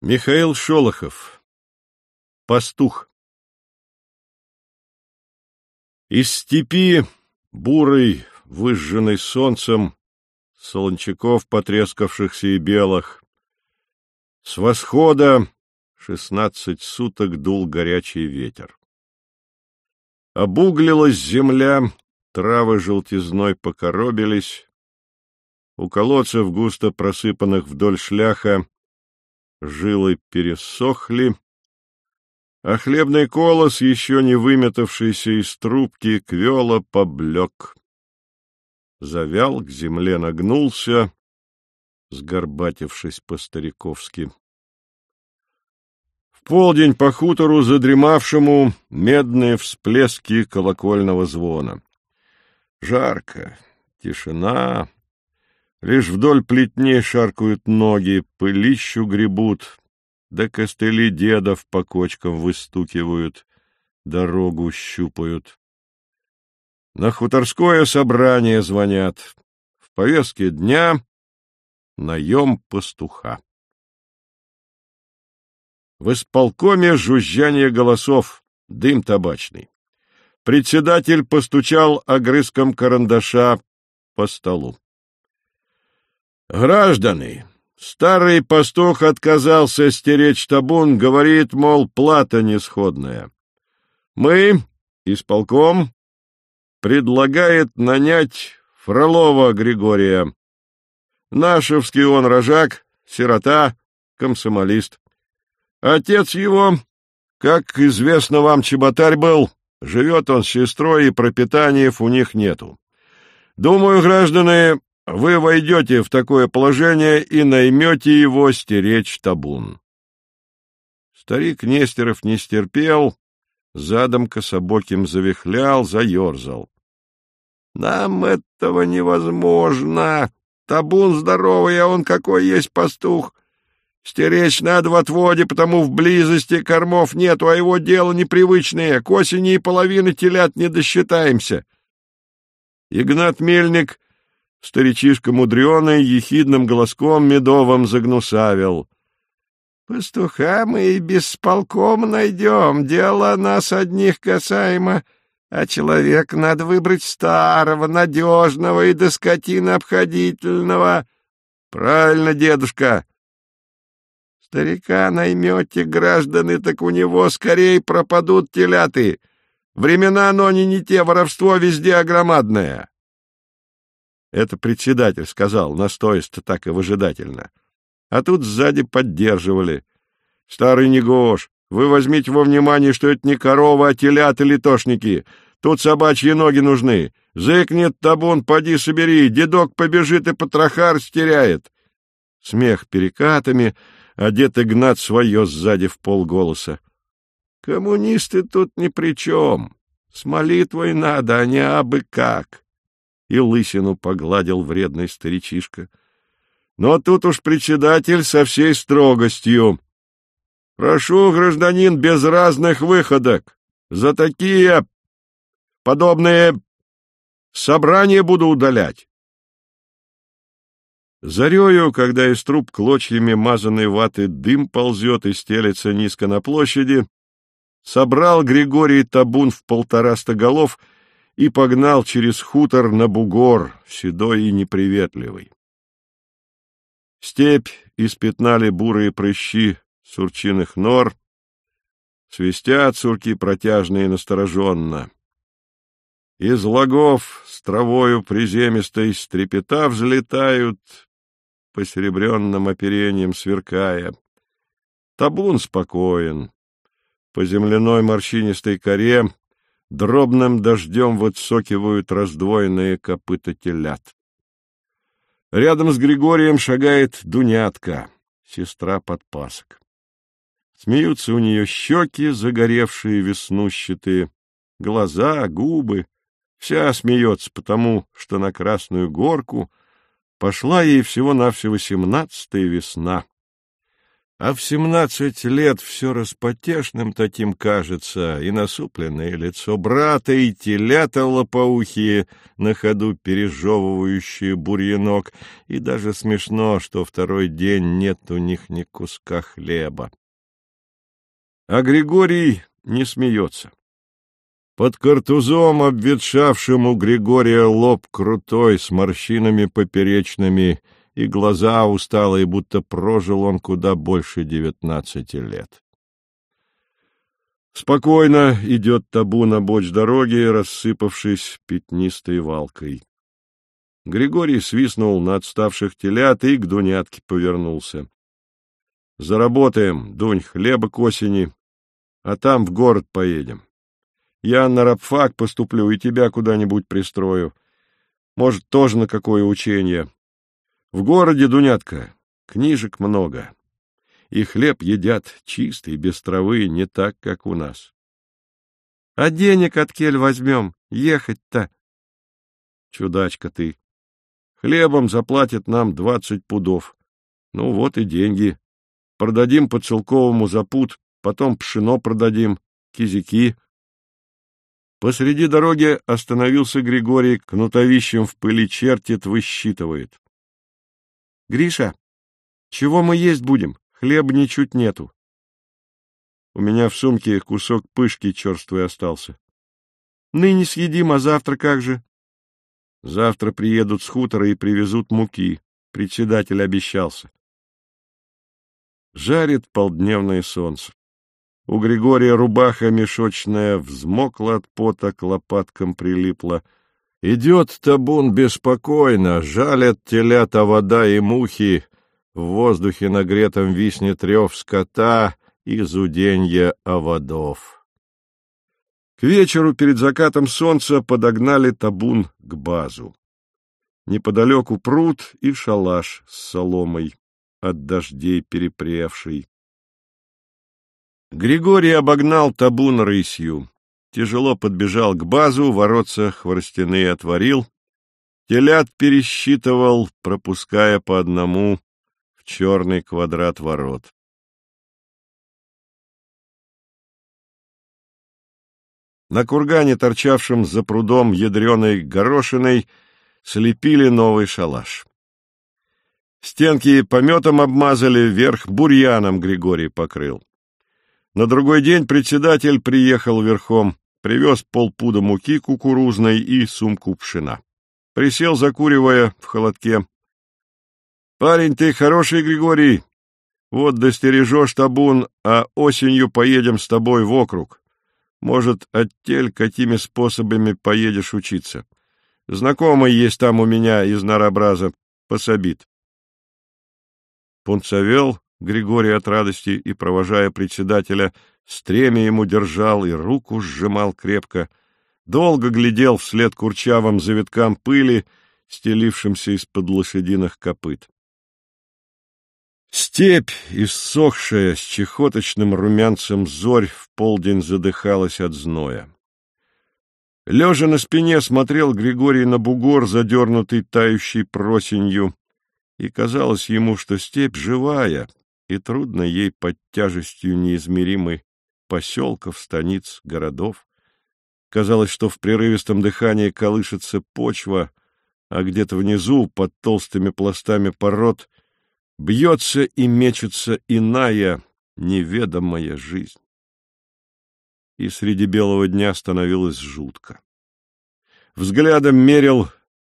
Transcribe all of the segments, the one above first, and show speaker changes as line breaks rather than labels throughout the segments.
Михаил Шолохов. Пастух. Из степи, бурой, выжженной солнцем, солончаков, потрескавшихся и белых, с восхода шестнадцать суток дул горячий ветер. Обуглилась земля, травы желтизной покоробились, у колодцев, густо просыпанных вдоль шляха, жилы пересохли, а хлебный колос, еще не выметавшийся из трубки, квела поблек. Завял, к земле нагнулся, сгорбатившись по-стариковски. В полдень по хутору задремавшему медные всплески колокольного звона. Жарко, тишина, Лишь вдоль плетней шаркают ноги, пылищу гребут, да костыли дедов по кочкам выстукивают, дорогу щупают. На хуторское собрание звонят. В повестке дня наем пастуха. В исполкоме жужжание голосов, дым табачный. Председатель постучал огрызком карандаша по столу. Граждане, старый пастух отказался стеречь табун, говорит, мол, плата несходная. Мы, исполком, предлагает нанять Фролова Григория. Нашевский он рожак, сирота, комсомолист. Отец его, как известно вам, чеботарь был, живет он с сестрой, и пропитаниев у них нету. Думаю, граждане, вы войдете в такое положение и наймете его стеречь табун. Старик Нестеров не стерпел, задом кособоким завихлял, заерзал. — Нам этого невозможно. Табун здоровый, а он какой есть пастух. Стеречь надо в отводе, потому в близости кормов нету, а его дело непривычное. К осени и половины телят не досчитаемся. Игнат Мельник Старичишка мудреный ехидным голоском медовым загнусавил. — Пастуха мы и без полком найдем, дело нас одних касаемо, а человек надо выбрать старого, надежного и до скотины обходительного. — Правильно, дедушка. — Старика наймете, граждане, так у него скорее пропадут теляты. Времена, но они не те, воровство везде огромадное. Это председатель сказал, настоисто так и выжидательно. А тут сзади поддерживали. Старый Негош, вы возьмите во внимание, что это не корова, а или тошники. Тут собачьи ноги нужны. Зыкнет табун, поди собери, дедок побежит и потроха растеряет. Смех перекатами, а дед Игнат свое сзади в полголоса. Коммунисты тут ни при чем. С молитвой надо, а не абы как и лысину погладил вредный старичишка. Но тут уж председатель со всей строгостью. Прошу, гражданин, без разных выходок. За такие подобные собрания буду удалять. Зарею, когда из труб клочьями мазанной ваты дым ползет и стелется низко на площади, собрал Григорий табун в полтораста голов — и погнал через хутор на бугор, седой и неприветливый. Степь испятнали бурые прыщи сурчиных нор, свистят сурки протяжно и настороженно. Из лагов с травою приземистой стрепета взлетают, посеребренным оперением сверкая. Табун спокоен. По земляной морщинистой коре дробным дождем выцокивают раздвоенные копыта телят. Рядом с Григорием шагает Дунятка, сестра подпасок. Смеются у нее щеки, загоревшие веснущатые, глаза, губы. Вся смеется потому, что на Красную Горку пошла ей всего-навсего семнадцатая весна. А в семнадцать лет все распотешным таким кажется, и насупленное лицо брата, и телята лопоухие, на ходу пережевывающие бурьянок, и даже смешно, что второй день нет у них ни куска хлеба. А Григорий не смеется. Под картузом, обветшавшим у Григория лоб крутой, с морщинами поперечными, — и глаза усталые, будто прожил он куда больше девятнадцати лет. Спокойно идет табу на боч дороги, рассыпавшись пятнистой валкой. Григорий свистнул на отставших телят и к Дунятке повернулся. — Заработаем, Дунь, хлеба к осени, а там в город поедем. Я на рабфак поступлю и тебя куда-нибудь пристрою. Может, тоже на какое учение. В городе, Дунятка, книжек много, и хлеб едят чистый, без травы, не так, как у нас. — А денег от кель возьмем, ехать-то? — Чудачка ты. Хлебом заплатят нам двадцать пудов. Ну вот и деньги. Продадим по целковому за пуд, потом пшено продадим, кизики. Посреди дороги остановился Григорий, кнутовищем в пыли чертит, высчитывает. — Гриша, чего мы есть будем? Хлеба ничуть нету. У меня в сумке кусок пышки черствый остался. Ныне съедим, а завтра как же? Завтра приедут с хутора и привезут муки. Председатель обещался. Жарит полдневное солнце. У Григория рубаха мешочная взмокла от пота, к лопаткам прилипла — Идет табун беспокойно, жалят телята вода и мухи, в воздухе нагретом виснет рев скота и зуденье оводов. К вечеру перед закатом солнца подогнали табун к базу. Неподалеку пруд и шалаш с соломой, от дождей перепревший. Григорий обогнал табун рысью тяжело подбежал к базу, воротца хворостяные отворил, телят пересчитывал, пропуская по одному в черный квадрат ворот. На кургане, торчавшем за прудом ядреной горошиной, слепили новый шалаш. Стенки пометом обмазали, вверх бурьяном Григорий покрыл. На другой день председатель приехал верхом, привез полпуда муки кукурузной и сумку пшена. Присел, закуривая в холодке. — Парень ты хороший, Григорий. Вот достережешь табун, а осенью поедем с тобой в округ. Может, оттель какими способами поедешь учиться. Знакомый есть там у меня из Наробраза, пособит. Пунцовел Григорий от радости и, провожая председателя, стремя ему держал и руку сжимал крепко, долго глядел вслед курчавым завиткам пыли, стелившимся из-под лошадиных копыт. Степь, иссохшая, с чехоточным румянцем зорь, в полдень задыхалась от зноя. Лежа на спине смотрел Григорий на бугор, задернутый тающей просенью, и казалось ему, что степь живая, и трудно ей под тяжестью неизмеримой поселков, станиц, городов. Казалось, что в прерывистом дыхании колышется почва, а где-то внизу, под толстыми пластами пород, бьется и мечется иная, неведомая жизнь. И среди белого дня становилось жутко. Взглядом мерил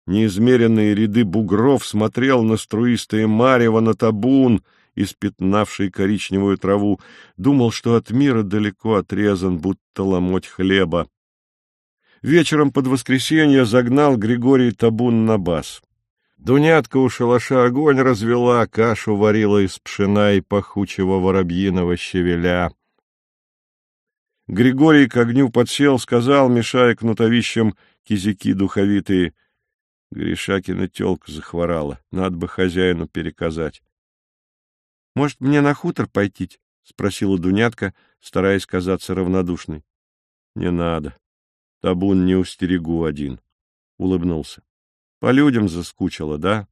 неизмеренные ряды бугров, смотрел на струистое марево, на табун — испятнавший коричневую траву, думал, что от мира далеко отрезан, будто ломоть хлеба. Вечером под воскресенье загнал Григорий табун на бас. Дунятка у шалаша огонь развела, кашу варила из пшена и пахучего воробьиного щавеля. Григорий к огню подсел, сказал, мешая кнутовищем кизяки духовитые. Гришакина телка захворала, надо бы хозяину переказать. Может, мне на хутор пойти? — спросила Дунятка, стараясь казаться равнодушной. — Не надо. Табун не устерегу один. Улыбнулся. — По людям заскучила, да?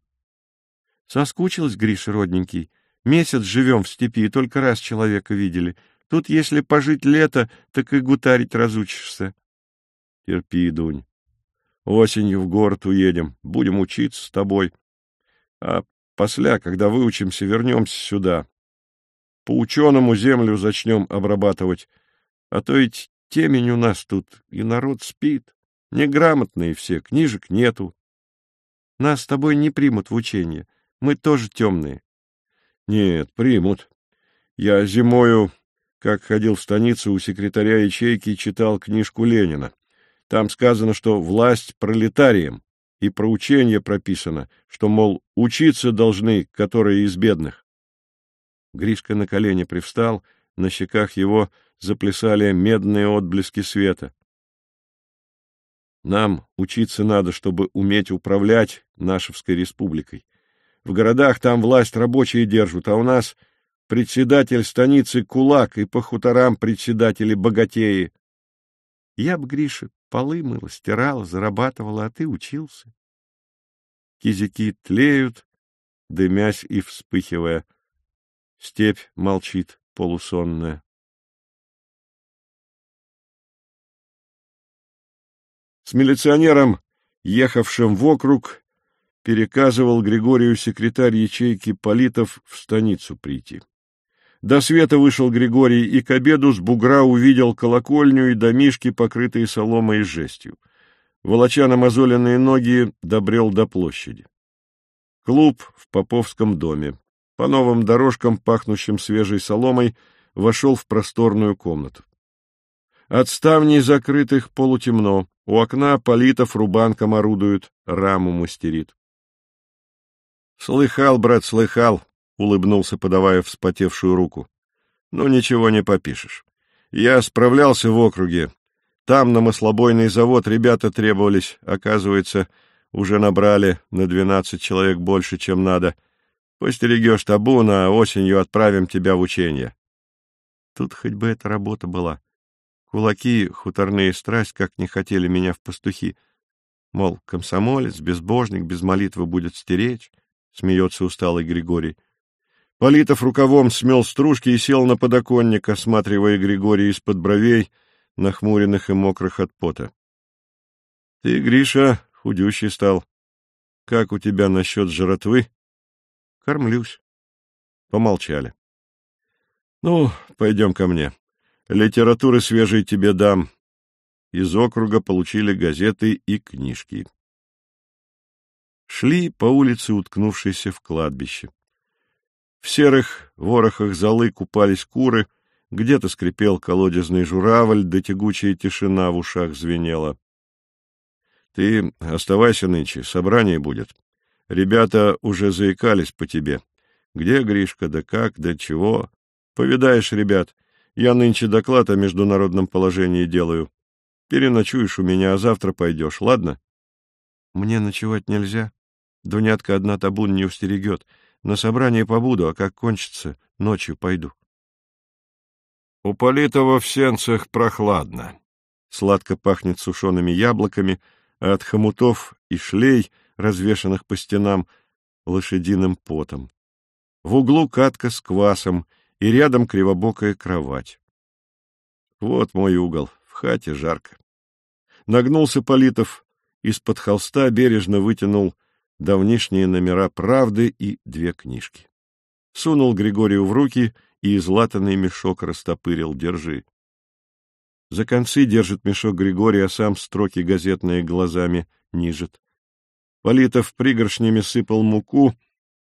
— Соскучилась, Гриша, родненький.
Месяц живем в степи, и только раз человека видели. Тут, если пожить лето, так и гутарить разучишься.
Терпи, Дунь. Осенью в город уедем, будем учиться с тобой. А после, когда выучимся, вернемся сюда. По ученому землю зачнем обрабатывать. А то ведь темень у нас тут, и народ спит. Неграмотные все, книжек нету.
Нас с тобой не примут в учение. Мы тоже темные.
Нет, примут. Я зимою, как ходил в станицу у секретаря ячейки, читал книжку Ленина. Там сказано, что власть пролетариям, и про учение прописано, что, мол, учиться должны, которые из бедных. Гришка на колени привстал, на щеках его заплясали медные отблески света. Нам учиться надо, чтобы уметь управлять Нашевской республикой. В городах там власть рабочие держат, а у нас председатель станицы кулак и по хуторам председатели богатеи.
Я б, Гриша, полы мыла, стирала, зарабатывала, а ты учился.
Кизяки тлеют, дымясь и вспыхивая. Степь молчит, полусонная. С милиционером, ехавшим в округ, переказывал Григорию секретарь ячейки Политов в станицу прийти. До света вышел Григорий и к обеду с бугра увидел колокольню и домишки, покрытые соломой и жестью. Волоча намазоленные ноги, добрел до площади. Клуб в Поповском доме. По новым дорожкам, пахнущим свежей соломой, вошел в просторную комнату. От ставней закрытых полутемно, у окна Политов рубанком орудует, раму мастерит. — Слыхал, брат, слыхал, — улыбнулся, подавая вспотевшую руку. — Ну, ничего не попишешь. Я справлялся в округе. Там на маслобойный завод ребята требовались. Оказывается, уже набрали на двенадцать человек больше, чем надо. Постерегешь табун, а осенью отправим тебя в учение.
Тут хоть бы эта работа была. Кулаки, хуторные страсть, как не хотели меня в пастухи. Мол, комсомолец, безбожник, без молитвы будет стеречь, — смеется усталый Григорий.
Политов рукавом смел стружки и сел на подоконник, осматривая Григория из-под бровей, нахмуренных и мокрых от пота. — Ты, Гриша, худющий стал. Как у тебя насчет жратвы?
— Кормлюсь.
Помолчали. — Ну, пойдем ко мне. Литературы свежей тебе дам. Из округа получили газеты и книжки. Шли по улице, уткнувшейся в кладбище. В серых ворохах золы купались куры, где-то скрипел колодезный журавль, да тягучая тишина в ушах звенела. — Ты оставайся нынче, собрание будет. Ребята уже заикались по тебе. Где Гришка, да как, да чего? Повидаешь, ребят. Я нынче доклад о международном положении делаю. Переночуешь у меня, а завтра пойдешь, ладно?
— Мне ночевать нельзя. Дунятка одна табун не устерегет. На собрании побуду, а как кончится, ночью пойду.
У Политова в сенцах прохладно. Сладко пахнет сушеными яблоками, а от хомутов и шлей, развешанных по стенам, лошадиным потом. В углу катка с квасом и рядом кривобокая кровать. Вот мой угол, в хате жарко. Нагнулся Политов, из-под холста бережно вытянул давнишние номера «Правды» и две книжки. Сунул Григорию в руки и излатанный мешок растопырил. Держи. За концы держит мешок Григорий, а сам строки газетные глазами нижет. Политов пригоршнями сыпал муку,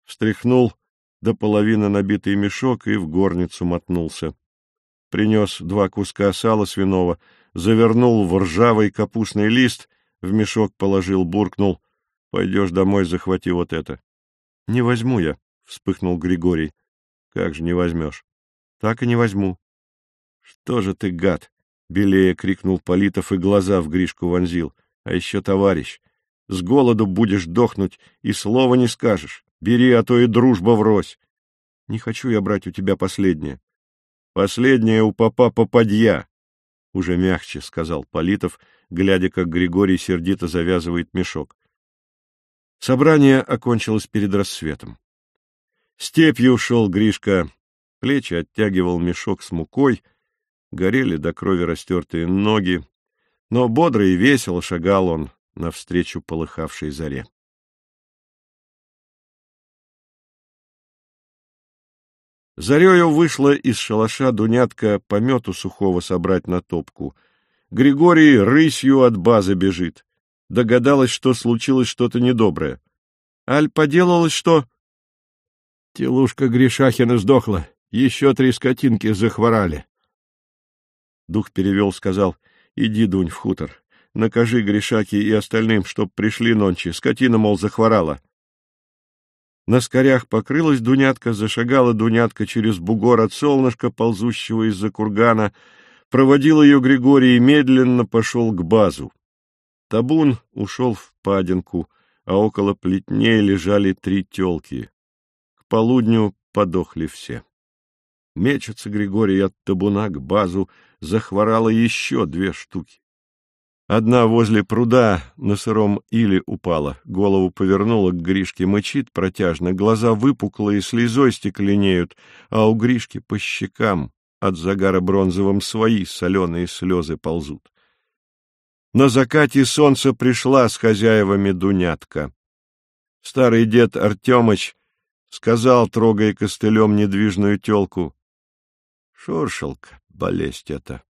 встряхнул до половины набитый мешок и в горницу мотнулся. Принес два куска сала свиного, завернул в ржавый капустный лист, в мешок положил, буркнул — Пойдешь домой, захвати вот это. — Не возьму я, — вспыхнул Григорий. — Как же не возьмешь? — Так и не возьму. — Что же ты, гад? — белее крикнул Политов и глаза в Гришку вонзил. — А еще товарищ. С голоду будешь дохнуть и слова не скажешь. Бери, а то и дружба врозь. — Не хочу я брать у тебя последнее. — Последнее у папа попадья, — уже мягче сказал Политов, глядя, как Григорий сердито завязывает мешок. Собрание окончилось перед рассветом.
Степью ушел Гришка, плечи оттягивал мешок с мукой, горели до крови растертые ноги, но бодро и весело шагал он навстречу полыхавшей заре. Зарею вышла из шалаша Дунятка помету сухого собрать на топку. Григорий рысью от базы бежит. Догадалась, что случилось что-то недоброе. Аль поделалось, что...
Телушка Гришахина сдохла. Еще три скотинки захворали.
Дух перевел, сказал, иди, Дунь, в хутор. Накажи Гришаке и остальным, чтоб пришли нонче. Скотина, мол, захворала. На скорях покрылась Дунятка, зашагала Дунятка через бугор от солнышка, ползущего из-за кургана, проводил ее Григорий и медленно пошел к базу. Табун ушел в падинку, а около плетней лежали три телки. К полудню подохли все. Мечется Григорий от табуна к базу, захворало еще две штуки. Одна возле пруда на сыром иле упала, голову повернула к Гришке, мычит протяжно, глаза выпуклые, слезой стекленеют, а у Гришки по щекам от загара бронзовым свои соленые слезы ползут. На закате солнца пришла с хозяевами Дунятка. Старый дед Артемыч сказал, трогая костылем недвижную телку, «Шуршелка, болезнь это».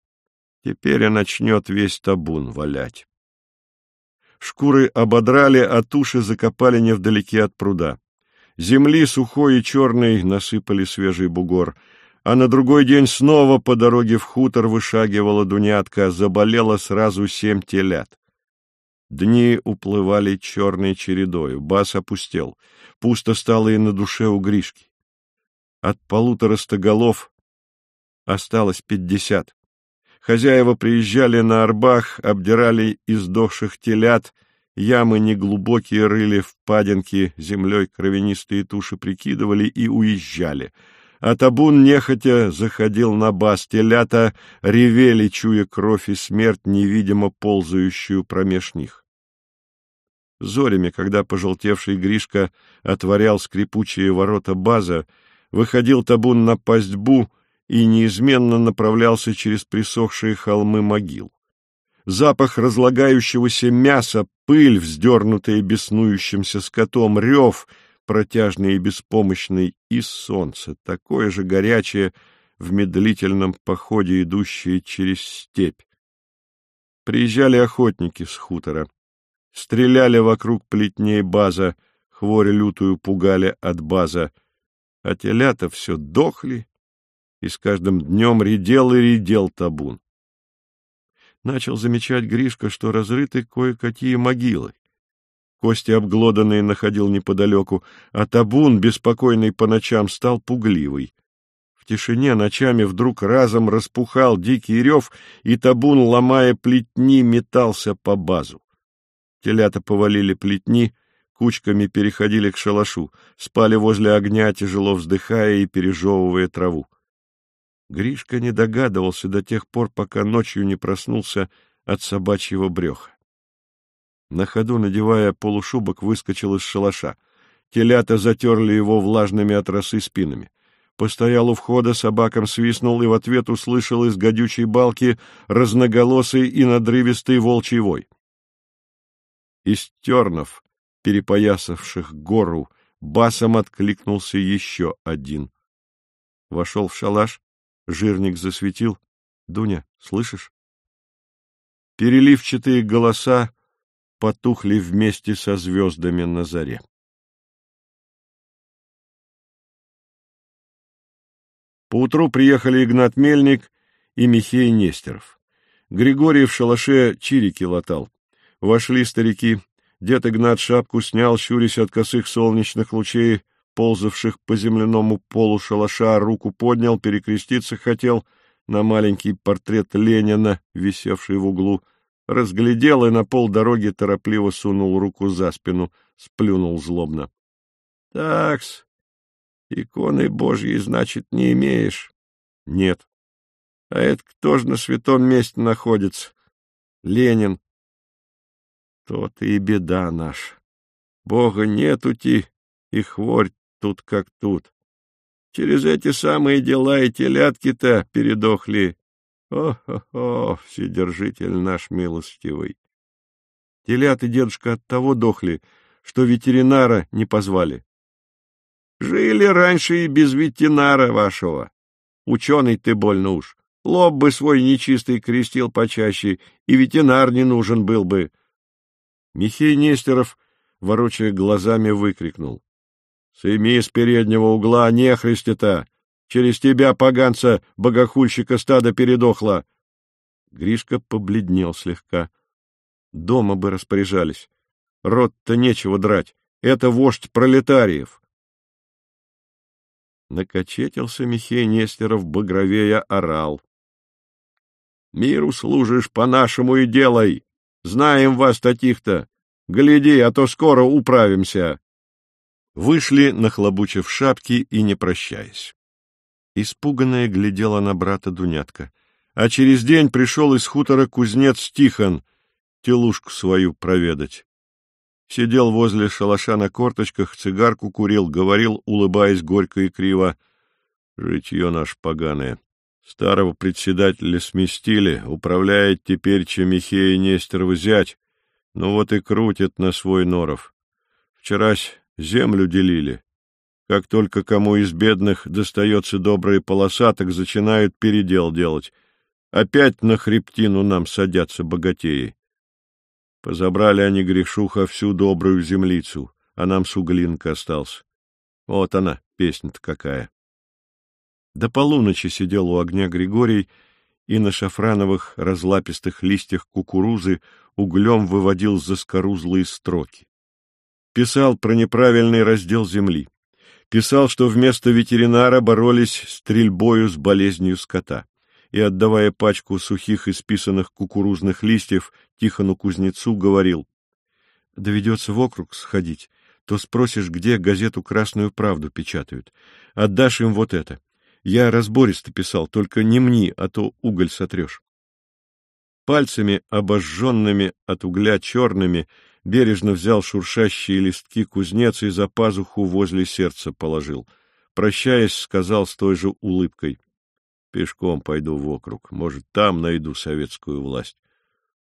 Теперь и начнет весь табун валять. Шкуры ободрали, а туши закопали невдалеке от пруда. Земли сухой и черной насыпали свежий бугор, а на другой день снова по дороге в хутор вышагивала Дунятка, заболела сразу семь телят. Дни уплывали черной чередою, бас опустел, пусто стало и на душе у Гришки. От полутораста голов осталось пятьдесят. Хозяева приезжали на Арбах, обдирали издохших телят, ямы неглубокие рыли в падинки, землей кровянистые туши прикидывали и уезжали. А табун нехотя заходил на бас, телята ревели, чуя кровь и смерть, невидимо ползающую промеж них. Зорями, когда пожелтевший Гришка отворял скрипучие ворота база, выходил табун на пастьбу — и неизменно направлялся через присохшие холмы могил. Запах разлагающегося мяса, пыль, вздернутая беснующимся скотом, рев, протяжный и беспомощный, и солнце, такое же горячее в медлительном походе, идущее через степь. Приезжали охотники с хутора, стреляли вокруг плетней база, хворь лютую пугали от база, а телята все дохли и с каждым днем редел и редел табун. Начал замечать Гришка, что разрыты кое-какие могилы. Кости обглоданные находил неподалеку, а табун, беспокойный по ночам, стал пугливый. В тишине ночами вдруг разом распухал дикий рев, и табун, ломая плетни, метался по базу. Телята повалили плетни, кучками переходили к шалашу, спали возле огня, тяжело вздыхая и пережевывая траву. Гришка не догадывался до тех пор, пока ночью не проснулся от собачьего бреха. На ходу, надевая полушубок, выскочил из шалаша. Телята затерли его влажными от росы спинами. Постоял у входа, собакам свистнул и в ответ услышал из гадючей балки разноголосый и надрывистый волчий вой. Из тернов, перепоясавших гору, басом откликнулся еще один. Вошел в шалаш, Жирник засветил. Дуня, слышишь? Переливчатые голоса потухли вместе со звездами на заре. Поутру приехали Игнат Мельник и Михей Нестеров. Григорий в шалаше чирики латал. Вошли старики. Дед Игнат шапку снял, щурясь от косых солнечных лучей, ползавших по земляному полу шалаша, руку поднял, перекреститься хотел на маленький портрет Ленина, висевший в углу, разглядел и на полдороги торопливо сунул руку за спину, сплюнул злобно. — Такс, иконы Божьей, значит, не имеешь? — Нет. — А это кто же на святом месте находится? — Ленин. — То-то и беда наша. Бога нету-ти, и хворь тут как тут.
Через эти самые дела и телятки-то передохли. О-хо-хо, вседержитель наш милостивый. Телят и дедушка от того дохли, что ветеринара не позвали. Жили раньше и без ветеринара вашего. Ученый ты больно уж. Лоб бы свой нечистый крестил почаще, и ветеринар не нужен был бы. Михей Нестеров, ворочая глазами, выкрикнул. — Сыми с переднего угла, нехристи-то! Через тебя, поганца, богохульщика стада передохло! Гришка побледнел слегка. Дома бы распоряжались. Рот-то нечего драть. Это вождь пролетариев. Накочетился Михей Нестеров, багровея орал. — Миру служишь, по-нашему и делай! Знаем вас таких-то! Гляди, а то скоро управимся! Вышли, нахлобучив шапки и не прощаясь. Испуганная глядела на брата Дунятка. А через день пришел из хутора кузнец Тихон, телушку свою проведать. Сидел возле шалаша на корточках, цигарку курил, говорил, улыбаясь горько и криво. Житье наш поганое. Старого председателя сместили, управляет теперь Чемихея Нестеров зять, ну вот и крутит на свой норов. Вчерась землю делили. Как только кому из бедных достается добрая полоса, так начинают передел делать. Опять на хребтину нам садятся богатеи. Позабрали они грешуха всю добрую землицу, а нам суглинка остался. Вот она, песня-то какая. До полуночи сидел у огня Григорий и на шафрановых разлапистых листьях кукурузы углем выводил заскорузлые строки. Писал про неправильный раздел земли. Писал, что вместо ветеринара боролись стрельбою с болезнью скота. И, отдавая пачку сухих исписанных кукурузных листьев, Тихону Кузнецу говорил, «Доведется в округ сходить, то спросишь, где газету «Красную правду» печатают. Отдашь им вот это. Я разбористо писал, только не мни, а то уголь сотрешь». Пальцами, обожженными от угля черными, бережно взял шуршащие листки кузнец и за пазуху возле сердца положил. Прощаясь, сказал с той же улыбкой. — Пешком пойду в округ, может, там найду советскую власть.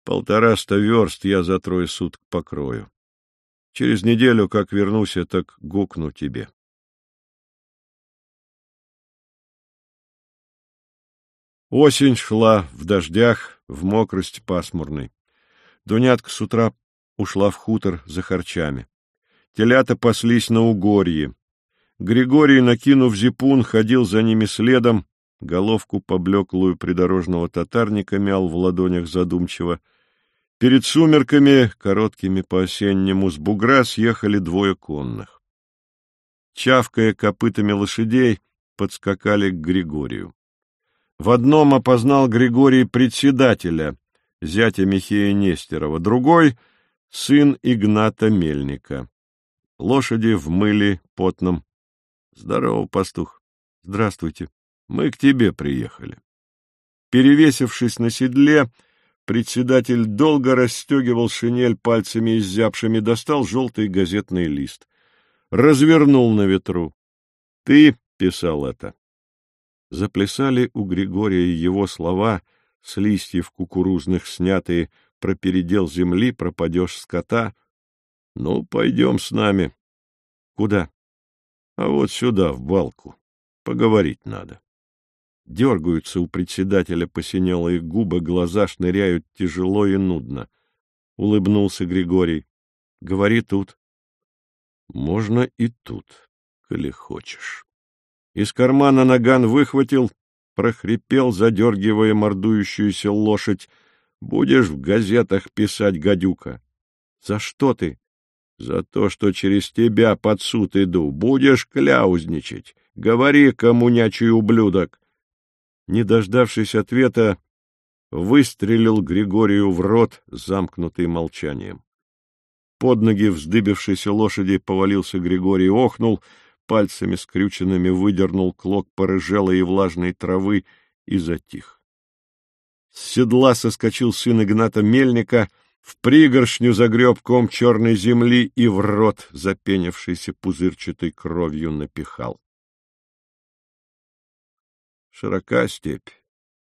Полтораста верст я за трое суток покрою. Через неделю, как вернусь, я так гукну тебе. Осень шла в дождях, в мокрость пасмурной. Дунятка с утра ушла в хутор за харчами. Телята паслись на угорье. Григорий, накинув зипун, ходил за ними следом, головку поблеклую придорожного татарника мял в ладонях задумчиво. Перед сумерками, короткими по-осеннему, с бугра съехали двое конных. Чавкая копытами лошадей, подскакали к Григорию. В одном опознал Григорий председателя, зятя Михея Нестерова, другой — сын Игната Мельника. Лошади в мыле потном. Здорово, пастух. Здравствуйте. Мы к тебе приехали. Перевесившись на седле, председатель долго расстегивал шинель пальцами изябшими, достал желтый газетный лист. Развернул на ветру. Ты писал это. Заплясали у Григория его слова, с листьев кукурузных снятые, про передел земли, пропадешь скота. Ну, пойдем с нами. Куда? А вот сюда, в балку. Поговорить надо. Дергаются у председателя посинелые губы, глаза шныряют тяжело и нудно. Улыбнулся Григорий. Говори тут. Можно и тут, коли хочешь. Из кармана наган выхватил, прохрипел, задергивая мордующуюся лошадь, Будешь в газетах писать, гадюка. За что ты? За то, что через тебя под суд иду. Будешь кляузничать. Говори, коммунячий ублюдок. Не дождавшись ответа, выстрелил Григорию в рот, замкнутый молчанием. Под ноги вздыбившейся лошади повалился Григорий, охнул, пальцами скрюченными выдернул клок порыжелой и влажной травы и затих. С седла соскочил сын Игната Мельника, в пригоршню загреб ком черной земли и в рот запенившийся пузырчатой кровью напихал. Широка степь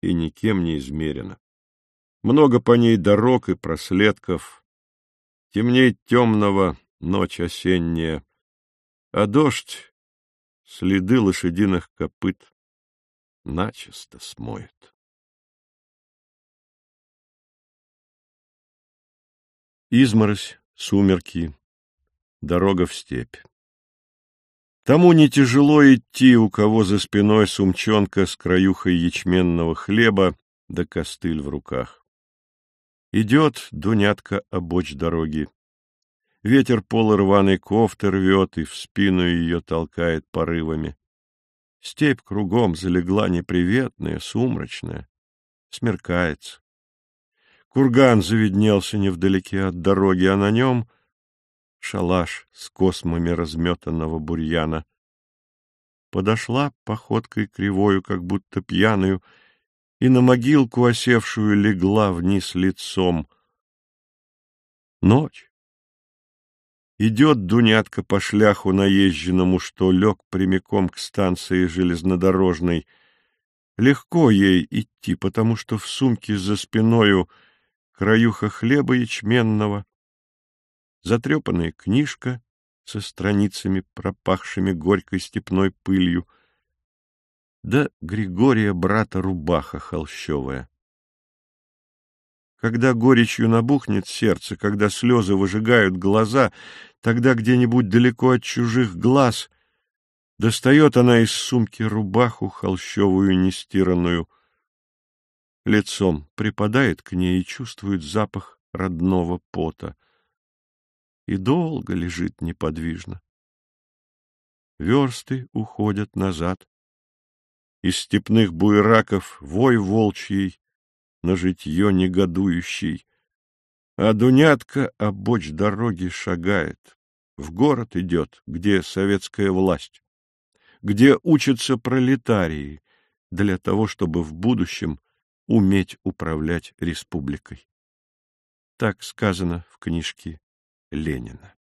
и никем не измерена. Много по ней дорог и проследков. Темней темного ночь осенняя, а дождь следы лошадиных копыт начисто смоет. Изморозь, сумерки, дорога в степь. Тому не тяжело идти, у кого за спиной сумчонка с краюхой ячменного хлеба да костыль в руках. Идет Дунятка обочь дороги. Ветер полы рваной кофты рвет и в спину ее толкает порывами. Степь кругом залегла неприветная, сумрачная. Смеркается. Курган завиднелся невдалеке от дороги, а на нем шалаш с космами разметанного бурьяна. Подошла походкой кривою, как будто пьяную, и на могилку осевшую легла вниз лицом. Ночь. Идет Дунятка по шляху наезженному, что лег прямиком к станции железнодорожной. Легко ей идти, потому что в сумке за спиною — краюха хлеба ячменного, затрепанная книжка со страницами, пропахшими горькой степной пылью, да Григория брата рубаха холщовая. Когда горечью набухнет сердце, когда слезы выжигают глаза, тогда где-нибудь далеко от чужих глаз достает она из сумки рубаху холщовую нестиранную, лицом припадает к ней и чувствует запах родного пота. И долго лежит неподвижно. Версты уходят назад. Из степных буераков вой волчий, на житье негодующий. А Дунятка обочь дороги шагает, в город идет, где советская власть, где учатся пролетарии, для того, чтобы в будущем уметь управлять республикой. Так сказано в книжке Ленина.